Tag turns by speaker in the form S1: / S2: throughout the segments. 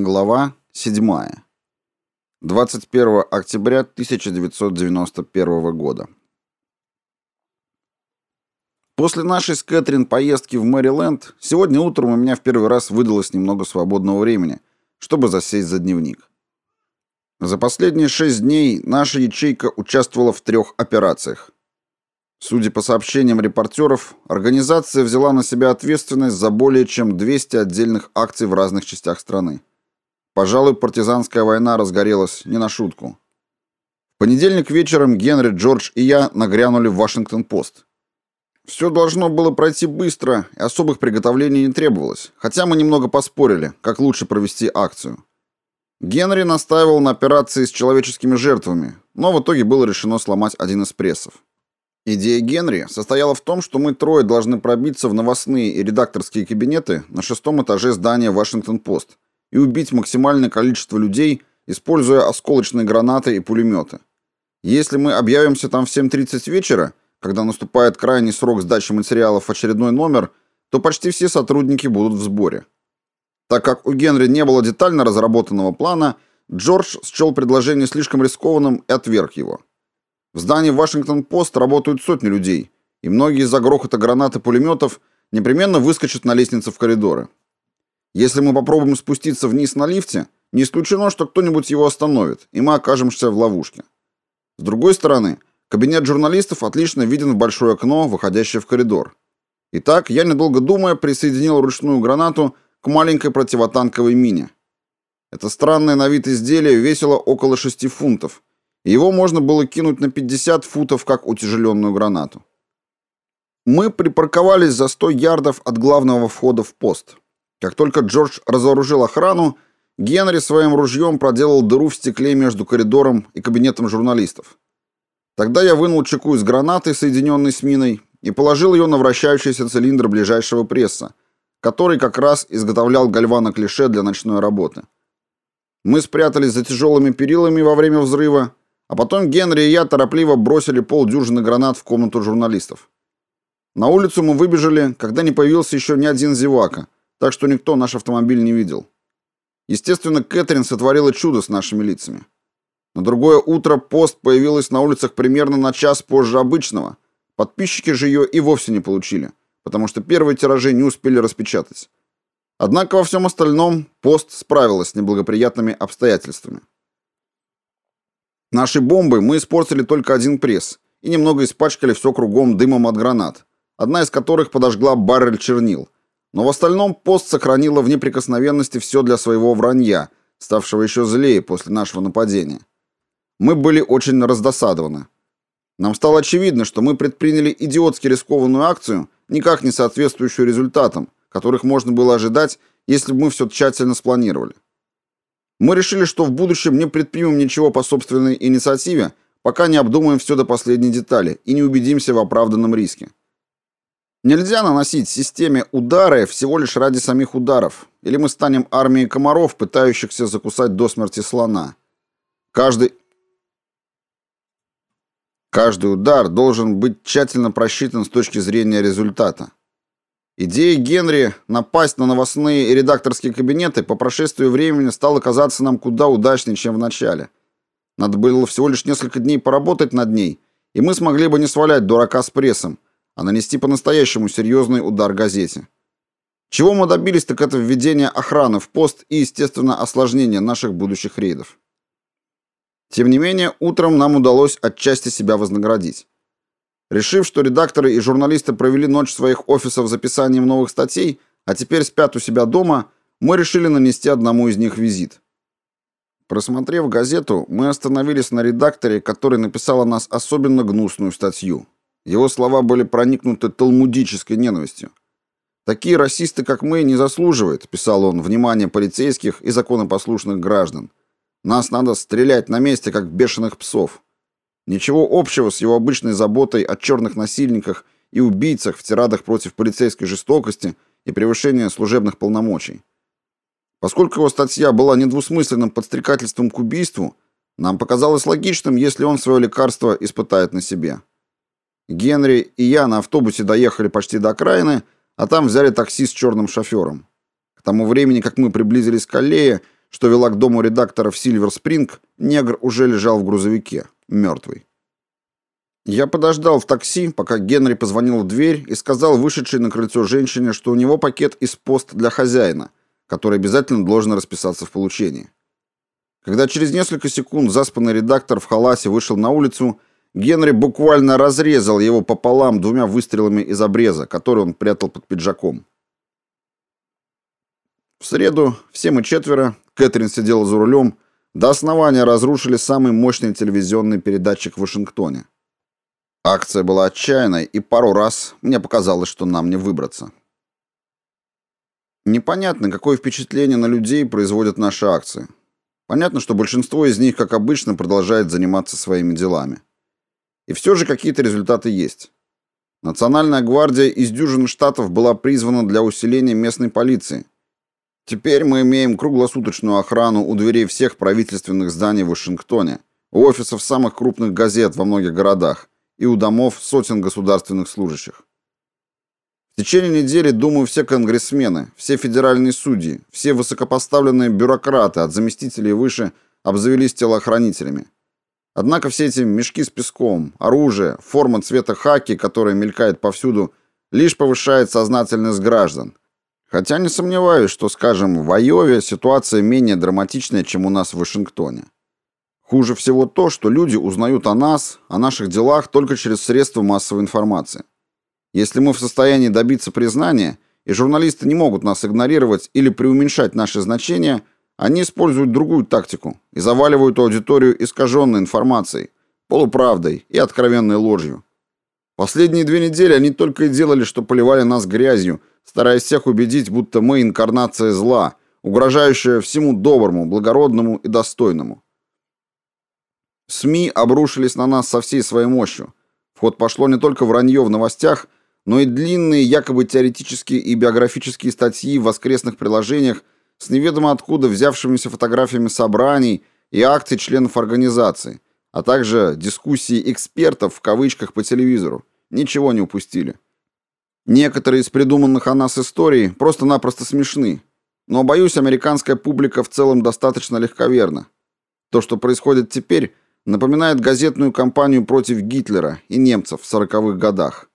S1: Глава 7. 21 октября 1991 года. После нашей с Кэтрин поездки в Мэриленд, сегодня утром у меня в первый раз выдалось немного свободного времени, чтобы засесть за дневник. За последние шесть дней наша ячейка участвовала в трех операциях. Судя по сообщениям репортеров, организация взяла на себя ответственность за более чем 200 отдельных акций в разных частях страны. Пожалуй, партизанская война разгорелась не на шутку. В понедельник вечером Генри, Джордж и я нагрянули в Вашингтон-Пост. Все должно было пройти быстро, и особых приготовлений не требовалось, хотя мы немного поспорили, как лучше провести акцию. Генри настаивал на операции с человеческими жертвами, но в итоге было решено сломать один из прессов. Идея Генри состояла в том, что мы трое должны пробиться в новостные и редакторские кабинеты на шестом этаже здания Вашингтон-Пост – и убить максимальное количество людей, используя осколочные гранаты и пулеметы. Если мы объявимся там в 7.30 вечера, когда наступает крайний срок сдачи материалов в очередной номер, то почти все сотрудники будут в сборе. Так как у Генри не было детально разработанного плана, Джордж счел предложение слишком рискованным и отверг его. В здании Вашингтон-Пост работают сотни людей, и многие из-за грохота гранат и пулеметов непременно выскочат на лестнице в коридоры. Если мы попробуем спуститься вниз на лифте, не исключено, что кто-нибудь его остановит, и мы окажемся в ловушке. С другой стороны, кабинет журналистов отлично виден в большое окно, выходящее в коридор. Итак, я, недолго думая, присоединил ручную гранату к маленькой противотанковой мине. Это странное на вид изделие весило около 6 фунтов, и его можно было кинуть на 50 футов, как утяжеленную гранату. Мы припарковались за 100 ярдов от главного входа в пост. Как только Джордж разоружил охрану, Генри своим ружьем проделал дыру в стекле между коридором и кабинетом журналистов. Тогда я вынул чеку из гранаты, соединенной с миной, и положил ее на вращающийся цилиндр ближайшего пресса, который как раз изготовлял гальвано-клише для ночной работы. Мы спрятались за тяжелыми перилами во время взрыва, а потом Генри и я торопливо бросили полдюжины гранат в комнату журналистов. На улицу мы выбежали, когда не появился еще ни один зевака, так что никто наш автомобиль не видел. Естественно, Кэтрин сотворила чудо с нашими лицами. На другое утро пост появилась на улицах примерно на час позже обычного. Подписчики же ее и вовсе не получили, потому что первые тиражи не успели распечатать. Однако во всем остальном пост справилась с неблагоприятными обстоятельствами. Нашей бомбой мы испортили только один пресс и немного испачкали все кругом дымом от гранат, одна из которых подожгла баррель чернил, но в остальном пост сохранила в неприкосновенности все для своего вранья, ставшего еще злее после нашего нападения. Мы были очень раздосадованы. Нам стало очевидно, что мы предприняли идиотски рискованную акцию, никак не соответствующую результатам, которых можно было ожидать, если бы мы все тщательно спланировали. Мы решили, что в будущем не предпримем ничего по собственной инициативе, пока не обдумаем все до последней детали и не убедимся в оправданном риске. Нельзя наносить системе удары всего лишь ради самих ударов, или мы станем армией комаров, пытающихся закусать до смерти слона. Каждый Каждый удар должен быть тщательно просчитан с точки зрения результата. Идея Генри напасть на новостные и редакторские кабинеты по прошествии времени стала казаться нам куда удачнее, чем в начале. Надо было всего лишь несколько дней поработать над ней, и мы смогли бы не свалять дурака с прессом, а нанести по-настоящему серьезный удар газете. Чего мы добились, так это введение охраны в пост и, естественно, осложнение наших будущих рейдов. Тем не менее, утром нам удалось отчасти себя вознаградить. Решив, что редакторы и журналисты провели ночь в своих офисах записанием новых статей, а теперь спят у себя дома, мы решили нанести одному из них визит. Просмотрев газету, мы остановились на редакторе, который написал о нас особенно гнусную статью. Его слова были проникнуты талмудической ненавистью. «Такие расисты, как мы, не заслуживают», — писал он, — «внимания полицейских и законопослушных граждан. Нас надо стрелять на месте, как бешеных псов». Ничего общего с его обычной заботой о черных насильниках и убийцах в тирадах против полицейской жестокости и превышения служебных полномочий. Поскольку его статья была недвусмысленным подстрекательством к убийству, нам показалось логичным, если он свое лекарство испытает на себе. Генри и я на автобусе доехали почти до окраины, а там взяли такси с черным шофером. К тому времени, как мы приблизились к аллее, что вела к дому редактора в Сильвер-Спринг, негр уже лежал в грузовике, мертвый. Я подождал в такси, пока Генри позвонил в дверь и сказал вышедшей на крыльцо женщине, что у него пакет из пост для хозяина, который обязательно должен расписаться в получении. Когда через несколько секунд заспанный редактор в халасе вышел на улицу, Генри буквально разрезал его пополам двумя выстрелами из обреза, который он прятал под пиджаком. В среду все мы четверо, Кэтрин сидела за рулем, до основания разрушили самый мощный телевизионный передатчик в Вашингтоне. Акция была отчаянной, и пару раз мне показалось, что нам не выбраться. Непонятно, какое впечатление на людей производят наши акции. Понятно, что большинство из них, как обычно, продолжает заниматься своими делами. И все же какие-то результаты есть. Национальная гвардия из дюжины штатов была призвана для усиления местной полиции. Теперь мы имеем круглосуточную охрану у дверей всех правительственных зданий в Вашингтоне, у офисов самых крупных газет во многих городах, и у домов сотен государственных служащих. В течение недели, думаю, все конгрессмены, все федеральные судьи, все высокопоставленные бюрократы от заместителей выше обзавелись телохранителями. Однако все эти мешки с песком, оружие, форма цвета хаки, которая мелькает повсюду, лишь повышает сознательность граждан. Хотя не сомневаюсь, что, скажем, в Айове ситуация менее драматичная, чем у нас в Вашингтоне. Хуже всего то, что люди узнают о нас, о наших делах только через средства массовой информации. Если мы в состоянии добиться признания, и журналисты не могут нас игнорировать или преуменьшать наши значения, они используют другую тактику и заваливают аудиторию искаженной информацией, полуправдой и откровенной ложью. Последние две недели они только и делали, что поливали нас грязью, стараясь всех убедить, будто мы инкарнация зла, угрожающая всему доброму, благородному и достойному. СМИ обрушились на нас со всей своей мощью. В ход пошло не только вранье в новостях, но и длинные якобы теоретические и биографические статьи в воскресных приложениях с неведомо откуда взявшимися фотографиями собраний и акций членов организации, а также дискуссии экспертов в кавычках по телевизору. Ничего не упустили. Некоторые из придуманных о нас историй просто-напросто смешны, но, боюсь, американская публика в целом достаточно легковерна. То, что происходит теперь, напоминает газетную кампанию против Гитлера и немцев в сороковых годах.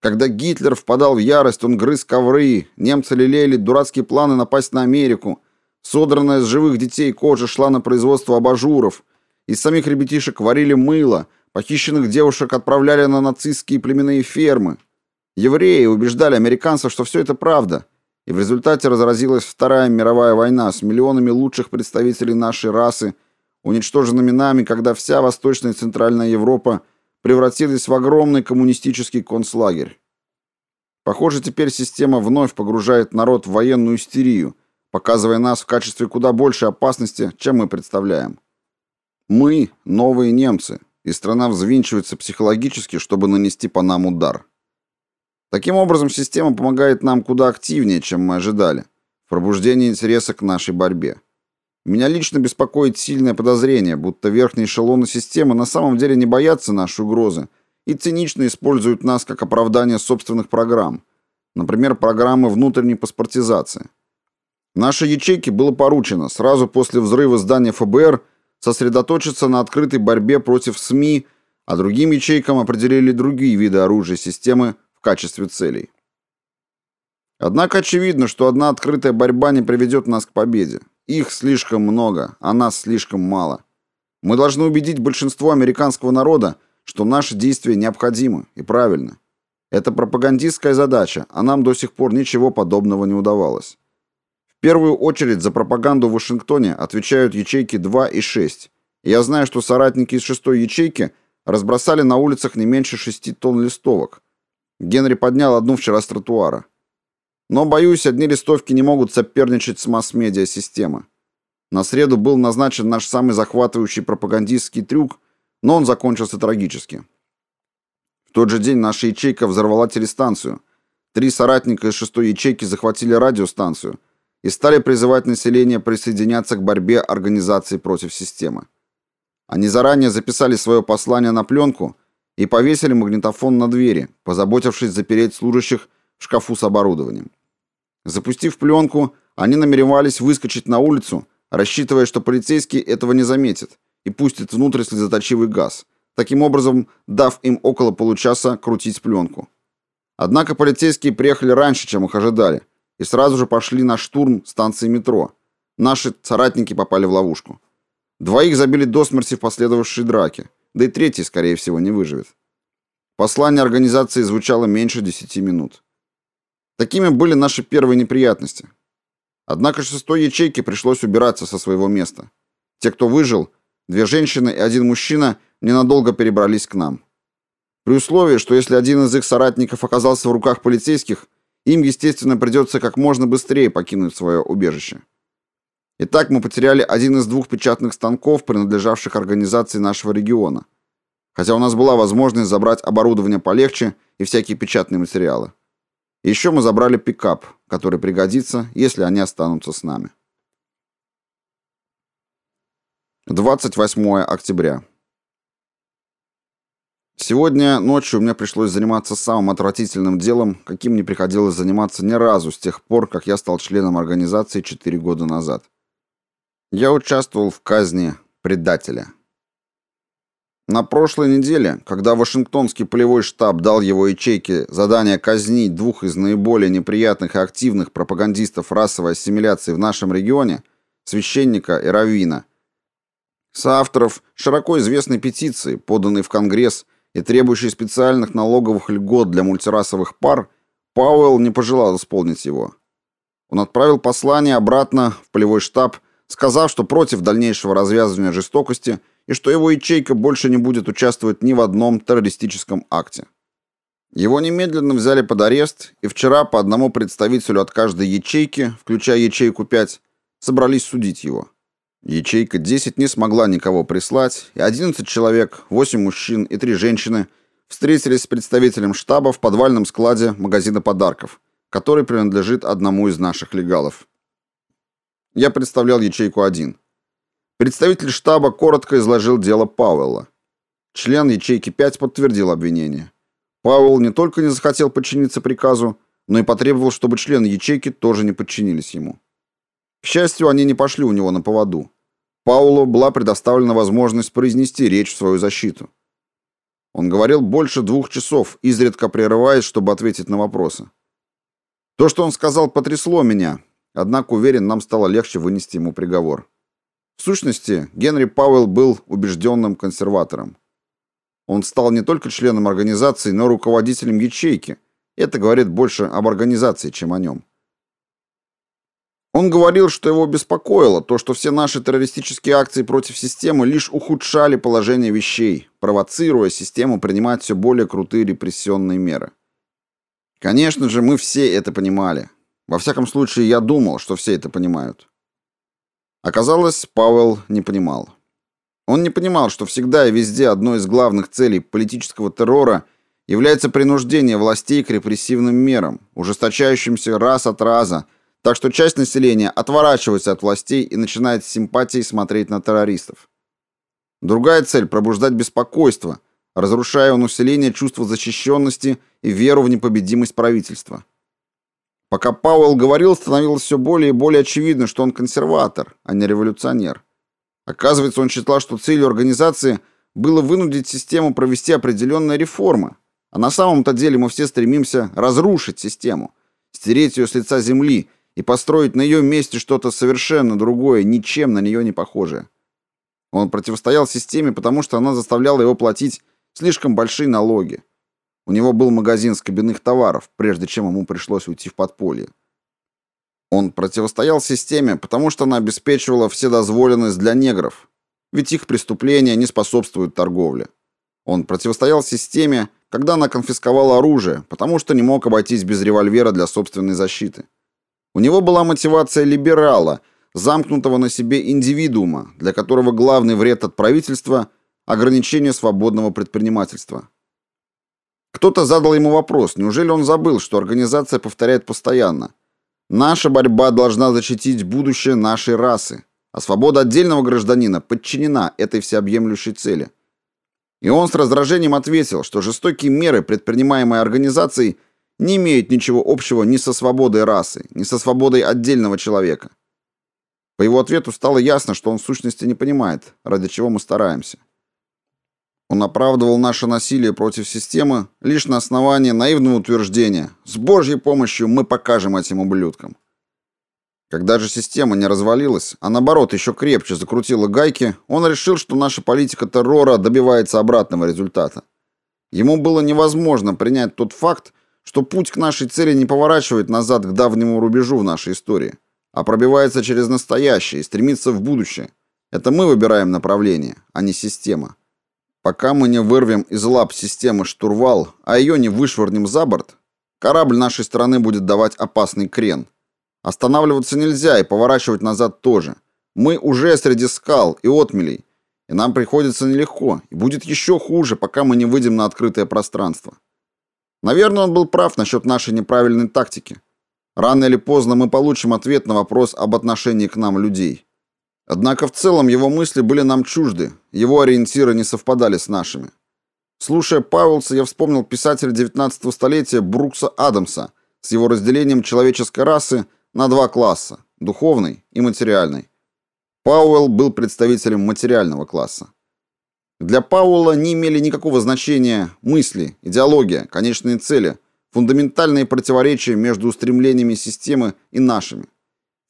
S1: Когда Гитлер впадал в ярость, он грыз ковры, немцы лелеяли дурацкие планы напасть на Америку, содранная с живых детей кожа шла на производство абажуров, из самих ребятишек варили мыло, похищенных девушек отправляли на нацистские племенные фермы. Евреи убеждали американцев, что все это правда, и в результате разразилась Вторая мировая война с миллионами лучших представителей нашей расы – уничтоженными нами, когда вся Восточная и Центральная Европа превратились в огромный коммунистический концлагерь. Похоже, теперь система вновь погружает народ в военную истерию, показывая нас в качестве куда большей опасности, чем мы представляем. Мы – новые немцы, и страна взвинчивается психологически, чтобы нанести по нам удар. Таким образом, система помогает нам куда активнее, чем мы ожидали, в пробуждении интереса к нашей борьбе. Меня лично беспокоит сильное подозрение, будто верхние эшелоны системы на самом деле не боятся нашей угрозы и цинично используют нас как оправдание собственных программ, например, программы внутренней паспортизации. Нашей ячейке было поручено сразу после взрыва здания ФБР сосредоточиться на открытой борьбе против СМИ, а другим ячейкам определили другие виды оружия системы в качестве целей. Однако очевидно, что одна открытая борьба не приведет нас к победе. Их слишком много, а нас слишком мало. Мы должны убедить большинство американского народа, что наши действия необходимы и правильны. Это пропагандистская задача, а нам до сих пор ничего подобного не удавалось. В первую очередь за пропаганду в Вашингтоне отвечают ячейки 2 и 6. Я знаю, что соратники из шестой ячейки разбросали на улицах не меньше 6 тонн листовок. Генри поднял одну вчера с тротуара. Но, боюсь, одни листовки не могут соперничать с масс-медиа системы. На среду был назначен наш самый захватывающий пропагандистский трюк, но он закончился трагически. В тот же день наша ячейка взорвала телестанцию. Три соратника из шестой ячейки захватили радиостанцию и стали призывать население присоединяться к борьбе организации против системы. Они заранее записали свое послание на пленку и повесили магнитофон на двери, позаботившись запереть служащих в шкафу с оборудованием. Запустив пленку, они намеревались выскочить на улицу, рассчитывая, что полицейский этого не заметит и пустит внутрь слезоточивый газ, таким образом дав им около получаса крутить пленку. Однако полицейские приехали раньше, чем их ожидали, и сразу же пошли на штурм станции метро. Наши соратники попали в ловушку. Двоих забили до смерти в последовавшей драке, да и третий, скорее всего, не выживет. Послание организации звучало меньше десяти минут. Такими были наши первые неприятности. Однако шестой ячейке пришлось убираться со своего места. Те, кто выжил, две женщины и один мужчина, ненадолго перебрались к нам. При условии, что если один из их соратников оказался в руках полицейских, им, естественно, придется как можно быстрее покинуть свое убежище. Итак, мы потеряли один из двух печатных станков, принадлежавших организации нашего региона. Хотя у нас была возможность забрать оборудование полегче и всякие печатные материалы. Еще мы забрали пикап, который пригодится, если они останутся с нами. 28 октября. Сегодня ночью мне пришлось заниматься самым отвратительным делом, каким не приходилось заниматься ни разу с тех пор, как я стал членом организации 4 года назад. Я участвовал в казни предателя. На прошлой неделе, когда Вашингтонский полевой штаб дал его ячейке задание казнить двух из наиболее неприятных и активных пропагандистов расовой ассимиляции в нашем регионе, священника и раввина, соавторов широко известной петиции, поданной в Конгресс и требующей специальных налоговых льгот для мультирасовых пар, Пауэлл не пожелал исполнить его. Он отправил послание обратно в полевой штаб сказав, что против дальнейшего развязывания жестокости и что его ячейка больше не будет участвовать ни в одном террористическом акте. Его немедленно взяли под арест, и вчера по одному представителю от каждой ячейки, включая ячейку 5, собрались судить его. Ячейка 10 не смогла никого прислать, и 11 человек, 8 мужчин и 3 женщины встретились с представителем штаба в подвальном складе магазина подарков, который принадлежит одному из наших легалов. Я представлял ячейку 1. Представитель штаба коротко изложил дело Пауэлла. Член ячейки 5 подтвердил обвинение. Пауэлл не только не захотел подчиниться приказу, но и потребовал, чтобы члены ячейки тоже не подчинились ему. К счастью, они не пошли у него на поводу. Паулу была предоставлена возможность произнести речь в свою защиту. Он говорил больше двух часов, изредка прерываясь, чтобы ответить на вопросы. То, что он сказал, потрясло меня, Однако, уверен, нам стало легче вынести ему приговор. В сущности, Генри Пауэлл был убежденным консерватором. Он стал не только членом организации, но и руководителем ячейки. Это говорит больше об организации, чем о нем. Он говорил, что его беспокоило то, что все наши террористические акции против системы лишь ухудшали положение вещей, провоцируя систему принимать все более крутые репрессионные меры. Конечно же, мы все это понимали. Во всяком случае, я думал, что все это понимают. Оказалось, Пауэлл не понимал. Он не понимал, что всегда и везде одной из главных целей политического террора является принуждение властей к репрессивным мерам, ужесточающимся раз от раза, так что часть населения отворачивается от властей и начинает с симпатией смотреть на террористов. Другая цель пробуждать беспокойство, разрушая у населения чувство защищенности и веру в непобедимость правительства. Пока Пауэлл говорил, становилось все более и более очевидно, что он консерватор, а не революционер. Оказывается, он считал, что целью организации было вынудить систему провести определенные реформы. А на самом-то деле мы все стремимся разрушить систему, стереть ее с лица земли и построить на ее месте что-то совершенно другое, ничем на нее не похожее. Он противостоял системе, потому что она заставляла его платить слишком большие налоги. У него был магазин скобяных товаров, прежде чем ему пришлось уйти в подполье. Он противостоял системе, потому что она обеспечивала вседозволенность для негров, ведь их преступления не способствуют торговле. Он противостоял системе, когда она конфисковала оружие, потому что не мог обойтись без револьвера для собственной защиты. У него была мотивация либерала, замкнутого на себе индивидуума, для которого главный вред от правительства – ограничение свободного предпринимательства. Кто-то задал ему вопрос, неужели он забыл, что организация повторяет постоянно. Наша борьба должна защитить будущее нашей расы, а свобода отдельного гражданина подчинена этой всеобъемлющей цели. И он с раздражением ответил, что жестокие меры, предпринимаемые организацией, не имеют ничего общего ни со свободой расы, ни со свободой отдельного человека. По его ответу стало ясно, что он в сущности не понимает, ради чего мы стараемся. Он оправдывал наше насилие против системы лишь на основании наивного утверждения «С Божьей помощью мы покажем этим ублюдкам». Когда же система не развалилась, а наоборот еще крепче закрутила гайки, он решил, что наша политика террора добивается обратного результата. Ему было невозможно принять тот факт, что путь к нашей цели не поворачивает назад к давнему рубежу в нашей истории, а пробивается через настоящее и стремится в будущее. Это мы выбираем направление, а не система. Пока мы не вырвем из лап системы штурвал, а ее не вышвырнем за борт, корабль нашей страны будет давать опасный крен. Останавливаться нельзя и поворачивать назад тоже. Мы уже среди скал и отмелей, и нам приходится нелегко, и будет еще хуже, пока мы не выйдем на открытое пространство. Наверное, он был прав насчет нашей неправильной тактики. Рано или поздно мы получим ответ на вопрос об отношении к нам людей. Однако в целом его мысли были нам чужды, его ориентиры не совпадали с нашими. Слушая Пауэлса, я вспомнил писателя 19 столетия Брукса Адамса с его разделением человеческой расы на два класса – духовный и материальный. Пауэлл был представителем материального класса. Для Пауэлла не имели никакого значения мысли, идеология, конечные цели, фундаментальные противоречия между устремлениями системы и нашими.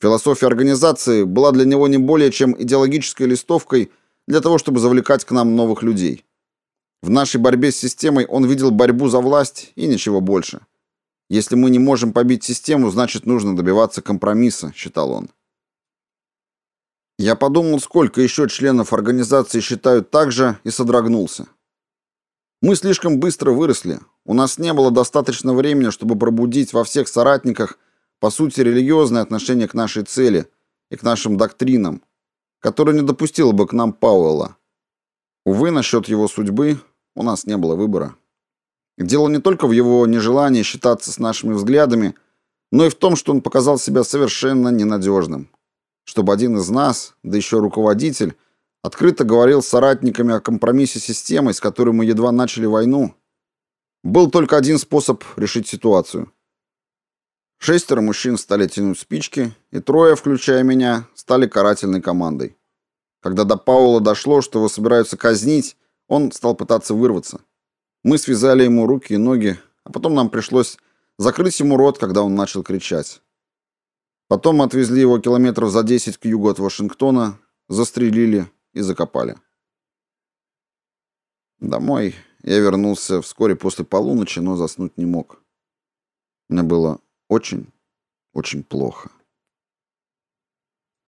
S1: Философия организации была для него не более чем идеологической листовкой для того, чтобы завлекать к нам новых людей. В нашей борьбе с системой он видел борьбу за власть и ничего больше. Если мы не можем побить систему, значит, нужно добиваться компромисса, считал он. Я подумал, сколько еще членов организации считают так же, и содрогнулся. Мы слишком быстро выросли. У нас не было достаточно времени, чтобы пробудить во всех соратниках – по сути, религиозное отношение к нашей цели и к нашим доктринам, которое не допустило бы к нам Пауэлла. Увы, насчет его судьбы у нас не было выбора. Дело не только в его нежелании считаться с нашими взглядами, но и в том, что он показал себя совершенно ненадежным. Чтобы один из нас, да еще руководитель, открыто говорил с соратниками о компромиссе системы, с которой мы едва начали войну, был только один способ решить ситуацию – Шестеро мужчин стали тянуть спички, и трое, включая меня, стали карательной командой. Когда до Паула дошло, что его собираются казнить, он стал пытаться вырваться. Мы связали ему руки и ноги, а потом нам пришлось закрыть ему рот, когда он начал кричать. Потом отвезли его километров за 10 к югу от Вашингтона, застрелили и закопали. Домой я вернулся вскоре после полуночи, но заснуть не мог. Мне было очень, очень плохо.